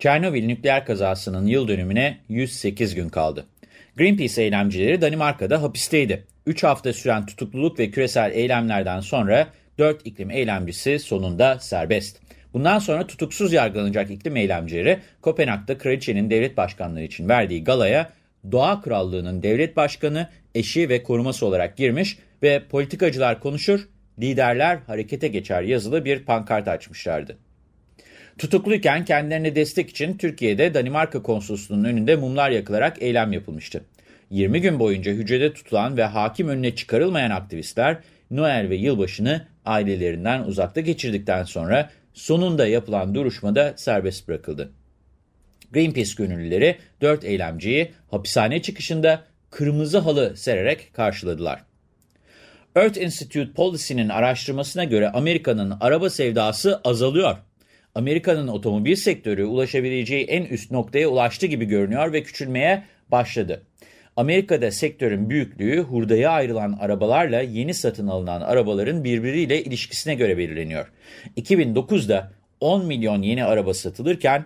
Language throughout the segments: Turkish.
Çernobil nükleer kazasının yıl dönümüne 108 gün kaldı. Greenpeace eylemcileri Danimarka'da hapisteydi. 3 hafta süren tutukluluk ve küresel eylemlerden sonra 4 iklim eylemcisi sonunda serbest. Bundan sonra tutuksuz yargılanacak iklim eylemcileri Kopenhag'da kraliçenin devlet başkanları için verdiği galaya Doğa Krallığı'nın devlet başkanı, eşi ve koruması olarak girmiş ve politikacılar konuşur, liderler harekete geçer yazılı bir pankart açmışlardı. Tutukluyken kendilerine destek için Türkiye'de Danimarka konsolosluğunun önünde mumlar yakılarak eylem yapılmıştı. 20 gün boyunca hücrede tutulan ve hakim önüne çıkarılmayan aktivistler Noel ve yılbaşını ailelerinden uzakta geçirdikten sonra sonunda yapılan duruşmada serbest bırakıldı. Greenpeace gönüllüleri 4 eylemciyi hapishane çıkışında kırmızı halı sererek karşıladılar. Earth Institute Policy'nin araştırmasına göre Amerika'nın araba sevdası azalıyor. Amerika'nın otomobil sektörü ulaşabileceği en üst noktaya ulaştı gibi görünüyor ve küçülmeye başladı. Amerika'da sektörün büyüklüğü hurdaya ayrılan arabalarla yeni satın alınan arabaların birbiriyle ilişkisine göre belirleniyor. 2009'da 10 milyon yeni araba satılırken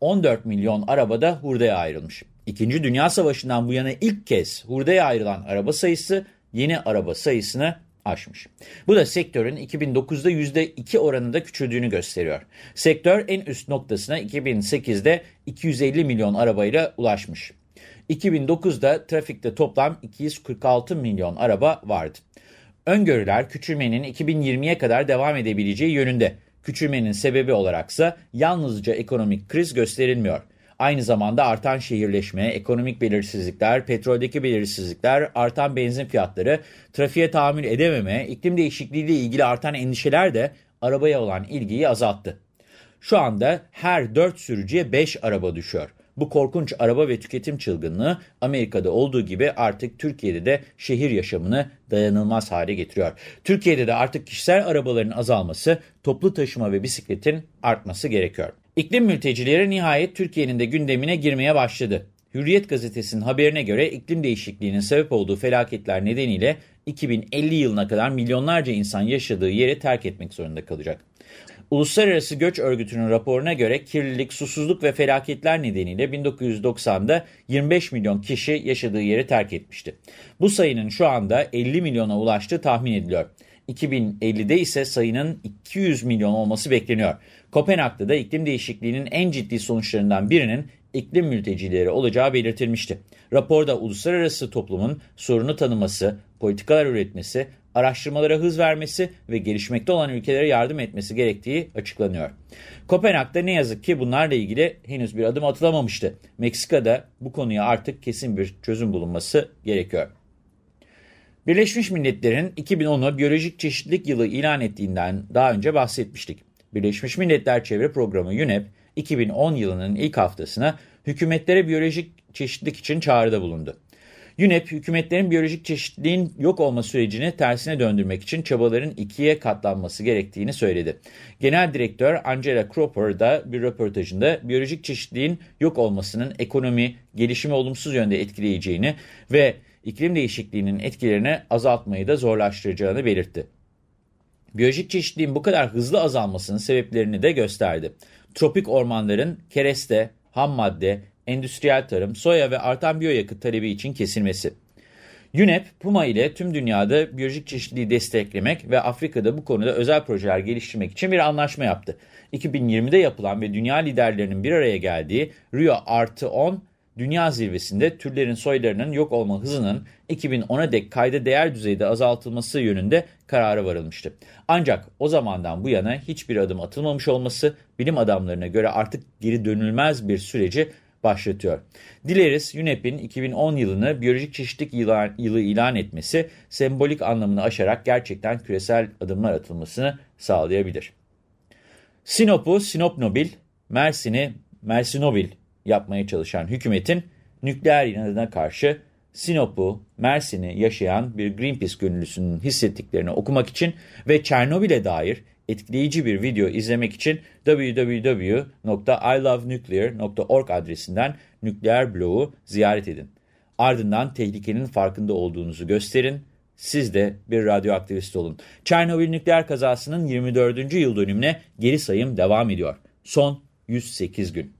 14 milyon araba da hurdaya ayrılmış. İkinci Dünya Savaşı'ndan bu yana ilk kez hurdaya ayrılan araba sayısı yeni araba sayısını aşmış. Bu da sektörün 2009'da %2 oranında küçüldüğünü gösteriyor. Sektör en üst noktasına 2008'de 250 milyon arabayla ulaşmış. 2009'da trafikte toplam 246 milyon araba vardı. Öngörüler küçülmenin 2020'ye kadar devam edebileceği yönünde. Küçülmenin sebebi olaraksa yalnızca ekonomik kriz gösterilmiyor. Aynı zamanda artan şehirleşme, ekonomik belirsizlikler, petroldeki belirsizlikler, artan benzin fiyatları, trafiğe tahammül edememe, iklim değişikliği ile ilgili artan endişeler de arabaya olan ilgiyi azalttı. Şu anda her 4 sürücüye 5 araba düşüyor. Bu korkunç araba ve tüketim çılgınlığı Amerika'da olduğu gibi artık Türkiye'de de şehir yaşamını dayanılmaz hale getiriyor. Türkiye'de de artık kişisel arabaların azalması, toplu taşıma ve bisikletin artması gerekiyor. İklim mültecileri nihayet Türkiye'nin de gündemine girmeye başladı. Hürriyet gazetesinin haberine göre iklim değişikliğinin sebep olduğu felaketler nedeniyle 2050 yılına kadar milyonlarca insan yaşadığı yeri terk etmek zorunda kalacak. Uluslararası Göç Örgütü'nün raporuna göre kirlilik, susuzluk ve felaketler nedeniyle 1990'da 25 milyon kişi yaşadığı yeri terk etmişti. Bu sayının şu anda 50 milyona ulaştığı tahmin ediliyor. 2050'de ise sayının 200 milyon olması bekleniyor. Kopenhag'da da iklim değişikliğinin en ciddi sonuçlarından birinin iklim mültecileri olacağı belirtilmişti. Raporda uluslararası toplumun sorunu tanıması, politikalar üretmesi, araştırmalara hız vermesi ve gelişmekte olan ülkelere yardım etmesi gerektiği açıklanıyor. Kopenhag'da ne yazık ki bunlarla ilgili henüz bir adım atılamamıştı. Meksika'da bu konuya artık kesin bir çözüm bulunması gerekiyor. Birleşmiş Milletler'in 2010'u biyolojik çeşitlilik yılı ilan ettiğinden daha önce bahsetmiştik. Birleşmiş Milletler Çevre Programı UNEP, 2010 yılının ilk haftasına hükümetlere biyolojik çeşitlilik için çağrıda bulundu. UNEP, hükümetlerin biyolojik çeşitliliğin yok olma sürecini tersine döndürmek için çabaların ikiye katlanması gerektiğini söyledi. Genel Direktör Angela Cropper da bir röportajında biyolojik çeşitliliğin yok olmasının ekonomi, gelişimi olumsuz yönde etkileyeceğini ve iklim değişikliğinin etkilerini azaltmayı da zorlaştıracağını belirtti. Biyolojik çeşitliliğin bu kadar hızlı azalmasının sebeplerini de gösterdi. Tropik ormanların kereste, ham madde, endüstriyel tarım, soya ve artan biyoyakıt talebi için kesilmesi. UNEP, Puma ile tüm dünyada biyolojik çeşitliliği desteklemek ve Afrika'da bu konuda özel projeler geliştirmek için bir anlaşma yaptı. 2020'de yapılan ve dünya liderlerinin bir araya geldiği Rio Artı 10 Dünya Zirvesi'nde türlerin soylarının yok olma hızının 2010'a dek kayda değer düzeyde azaltılması yönünde karara varılmıştı. Ancak o zamandan bu yana hiçbir adım atılmamış olması bilim adamlarına göre artık geri dönülmez bir süreci başlatıyor. Dileriz UNEP'in 2010 yılını biyolojik çeşitlilik yılı, ilan etmesi sembolik anlamını aşarak gerçekten küresel adımlar atılmasını sağlayabilir. Sinop'u Sinopnobil, Mersin'i Mersinobil yapmaya çalışan hükümetin nükleer inadına karşı Sinop'u, Mersin'i yaşayan bir Greenpeace gönüllüsünün hissettiklerini okumak için ve Çernobil'e dair etkileyici bir video izlemek için www.ilovenuclear.org adresinden nükleer bloğu ziyaret edin. Ardından tehlikenin farkında olduğunuzu gösterin. Siz de bir radyoaktivist olun. Çernobil nükleer kazasının 24. yıl dönümüne geri sayım devam ediyor. Son 108 gün.